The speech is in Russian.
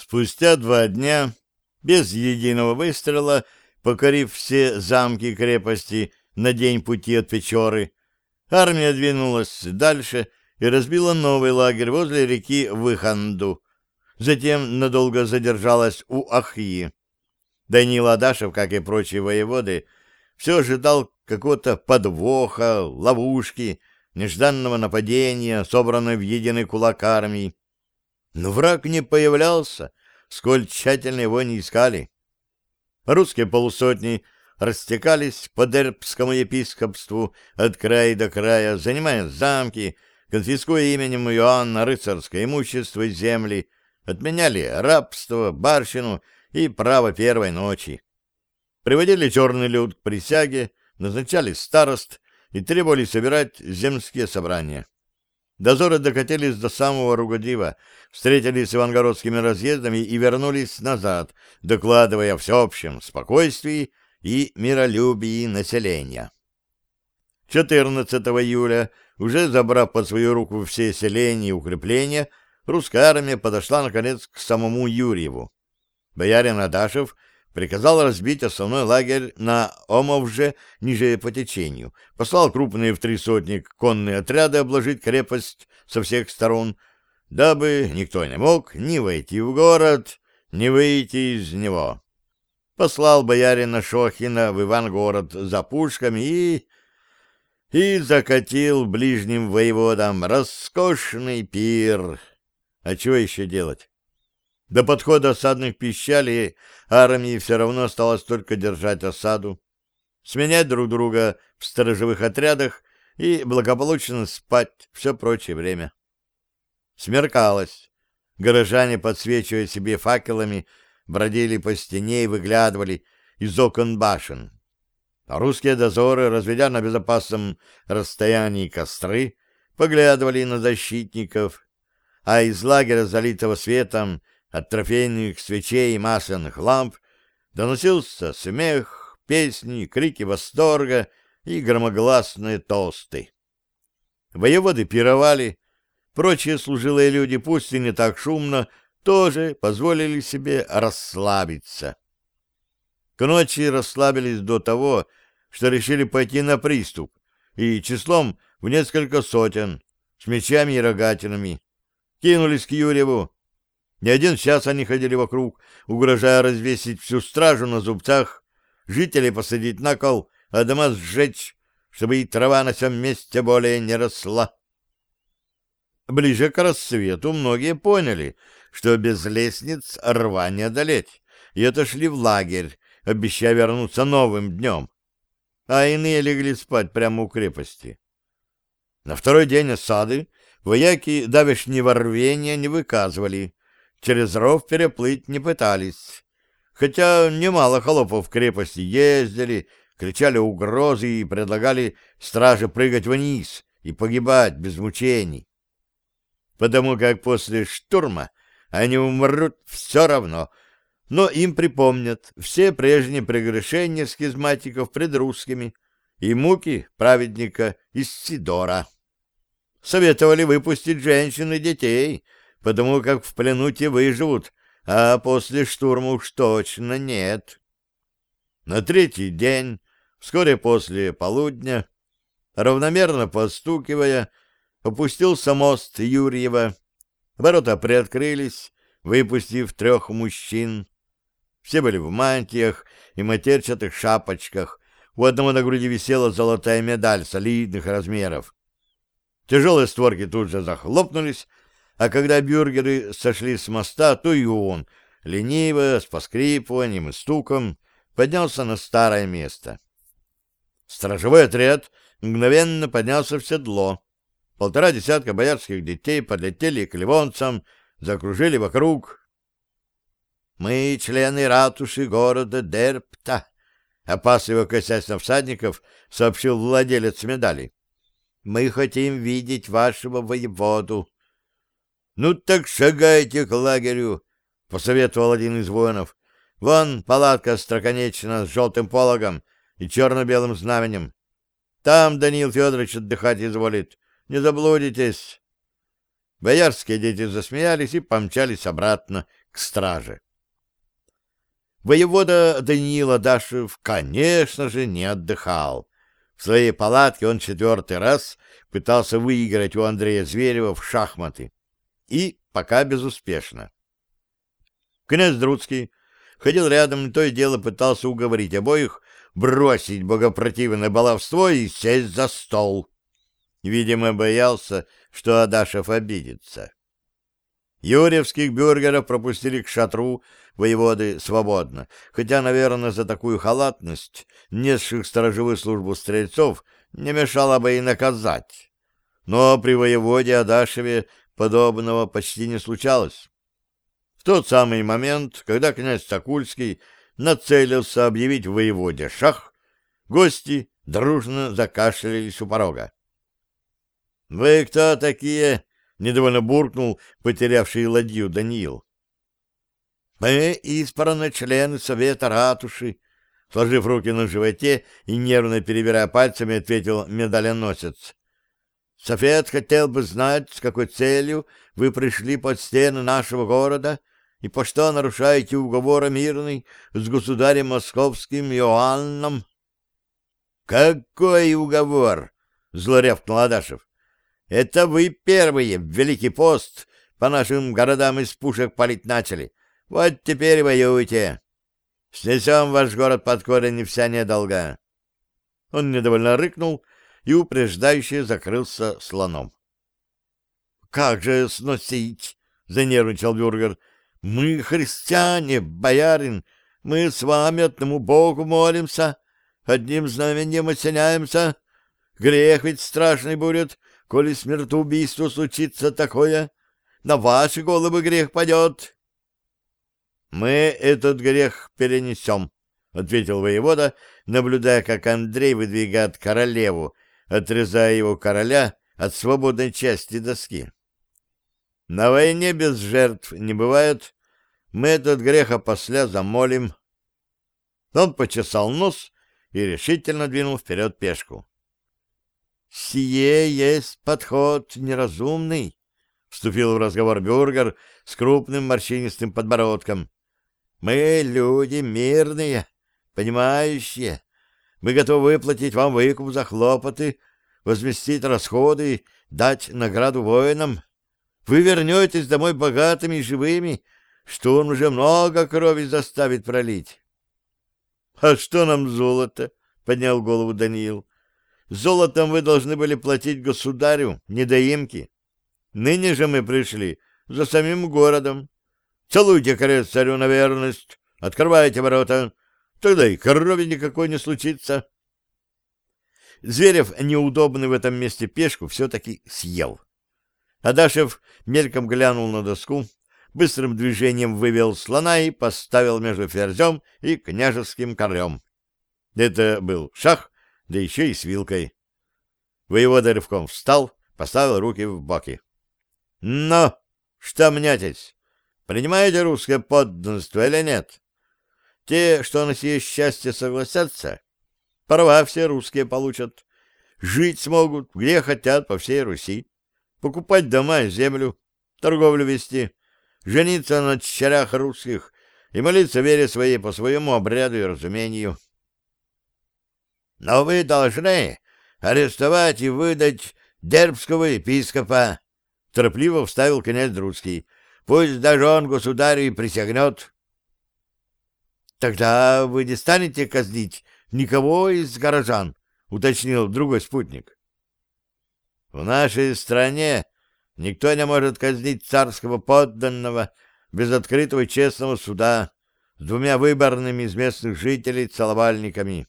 Спустя два дня, без единого выстрела, покорив все замки и крепости на день пути от Печоры, армия двинулась дальше и разбила новый лагерь возле реки Выханду. Затем надолго задержалась у Ахьи. Данил Адашев, как и прочие воеводы, все ожидал какого-то подвоха, ловушки, нежданного нападения, собранной в единый кулак армии. Но враг не появлялся, сколь тщательно его не искали. Русские полусотни растекались по Дербскому епископству от края до края, занимая замки, конфискуя именем Иоанна рыцарское имущество и земли, отменяли рабство, барщину и право первой ночи. Приводили черный люд к присяге, назначали старост и требовали собирать земские собрания. Дозоры докатились до самого Ругодива, встретились с ивангородскими разъездами и вернулись назад, докладывая о всеобщем спокойствии и миролюбии населения. 14 июля, уже забрав под свою руку все селения и укрепления, русская армия подошла, наконец, к самому Юрьеву. Боярин Адашев приказал разбить основной лагерь на Омовже ниже по течению, послал крупные в три сотни конные отряды обложить крепость со всех сторон, дабы никто не мог ни войти в город, ни выйти из него. Послал боярина Шохина в Ивангород за пушками и... и закатил ближним воеводам роскошный пир. А чего еще делать? До подхода осадных пищалей армии все равно осталось только держать осаду, сменять друг друга в сторожевых отрядах и благополучно спать все прочее время. Смеркалось. Горожане, подсвечивая себе факелами, бродили по стене и выглядывали из окон башен. Русские дозоры, разведя на безопасном расстоянии костры, поглядывали на защитников, а из лагеря, залитого светом, от трофейных свечей и масляных ламп доносился смех, песни, крики восторга и громогласные тосты. Воеводы пировали, прочие служилые люди, пусть и не так шумно, тоже позволили себе расслабиться. К ночи расслабились до того, что решили пойти на приступ, и числом в несколько сотен, с мечами и рогатинами, кинулись к Юрьеву, не один час они ходили вокруг, угрожая развесить всю стражу на зубцах, жителей посадить на кол, а дома сжечь, чтобы и трава на всем месте более не росла. Ближе к рассвету многие поняли, что без лестниц рва не одолеть, и отошли в лагерь, обещая вернуться новым днем. А иные легли спать прямо у крепости. На второй день осады вояки давешнего рвения не выказывали, через ров переплыть не пытались. Хотя немало холопов в крепости ездили, кричали угрозы и предлагали страже прыгать вниз и погибать без мучений. Потому как после штурма они умрут все равно, но им припомнят все прежние прегрешения схизматиков пред русскими и муки праведника из Сидора. Советовали выпустить женщин и детей — потому как в плену те выживут, а после штурма уж точно нет. На третий день, вскоре после полудня, равномерно постукивая, опустился мост Юрьева. Ворота приоткрылись, выпустив трех мужчин. Все были в мантиях и матерчатых шапочках. У одного на груди висела золотая медаль солидных размеров. Тяжелые створки тут же захлопнулись, а когда бюргеры сошли с моста, то и он, лениво, с поскрипыванием и стуком, поднялся на старое место. Стражевой отряд мгновенно поднялся в седло. Полтора десятка боярских детей подлетели к ливонцам, закружили вокруг. «Мы члены ратуши города Дерпта», — опасливо косясь на всадников, сообщил владелец медали. «Мы хотим видеть вашего воеводу». «Ну так шагайте к лагерю», — посоветовал один из воинов. «Вон палатка строконечна с желтым пологом и черно-белым знаменем. Там Даниил Федорович отдыхать изволит. Не заблудитесь». Боярские дети засмеялись и помчались обратно к страже. Воевода Даниил Адашев, конечно же, не отдыхал. В своей палатке он четвертый раз пытался выиграть у Андрея Зверева в шахматы. И пока безуспешно. Князь Друцкий ходил рядом и то и дело пытался уговорить обоих бросить богопротивное баловство и сесть за стол. Видимо, боялся, что Адашев обидится. Юрьевских бюргеров пропустили к шатру воеводы свободно, хотя, наверное, за такую халатность несших сторожевую службу стрельцов не мешало бы и наказать. Но при воеводе Адашеве подобного почти не случалось. В тот самый момент, когда князь Сокульский нацелился объявить воеводе шах, гости дружно закашлялись у порога. — Вы кто такие? — недовольно буркнул потерявший ладью Даниил. — Мы избранные члены Совета Ратуши, — сложив руки на животе и нервно перебирая пальцами, ответил медальоносец. — Совет хотел бы знать, с какой целью вы пришли под стены нашего города и по что нарушаете уговор мирный с государем московским Иоанном? — Какой уговор? — злорявкнул Адашев. — Это вы первые в Великий пост по нашим городам из пушек палить начали. Вот теперь воюйте. Снесем ваш город под корень и вся недолга. Он недовольно рыкнул и упреждающе закрылся слоном. — Как же сносить? — занервничал Бюргер. Мы христиане, боярин, мы с вами одному Богу молимся, одним знамением осеняемся. Грех ведь страшный будет, коли смертоубийство случится такое. На ваши головы грех падет. — Мы этот грех перенесем, — ответил воевода, наблюдая, как Андрей выдвигает королеву, отрезая его короля от свободной части доски. На войне без жертв не бывает. Мы этот грех опосля замолим. Он почесал нос и решительно двинул вперед пешку. — Сие есть подход неразумный, — вступил в разговор Бюргер с крупным морщинистым подбородком. — Мы люди мирные, понимающие. Мы готовы выплатить вам выкуп за хлопоты, возместить расходы, дать награду воинам. Вы вернетесь домой богатыми и живыми, он уже много крови заставит пролить. — А что нам золото? — поднял голову Даниил. — Золотом вы должны были платить государю, недоимки. Ныне же мы пришли за самим городом. Целуйте крест царю на верность, открывайте ворота, тогда и крови никакой не случится. Зверев, неудобный в этом месте пешку, все-таки съел. Адашев мельком глянул на доску, быстрым движением вывел слона и поставил между ферзем и княжеским королем. Это был шах, да еще и с вилкой. Воевода рывком встал, поставил руки в боки. — Но, что мнетесь? Принимаете русское подданство или нет? Те, что на сие счастье согласятся, права все русские получат. Жить смогут, где хотят, по всей Руси покупать дома и землю, торговлю вести, жениться на дщерях русских и молиться вере своей по своему обряду и разумению. Но вы должны арестовать и выдать дербского епископа, — торопливо вставил князь Друцкий. — Пусть даже он государю и присягнет. — Тогда вы не станете казнить никого из горожан, — уточнил другой спутник. В нашей стране никто не может казнить царского подданного без открытого честного суда с двумя выборными из местных жителей целовальниками.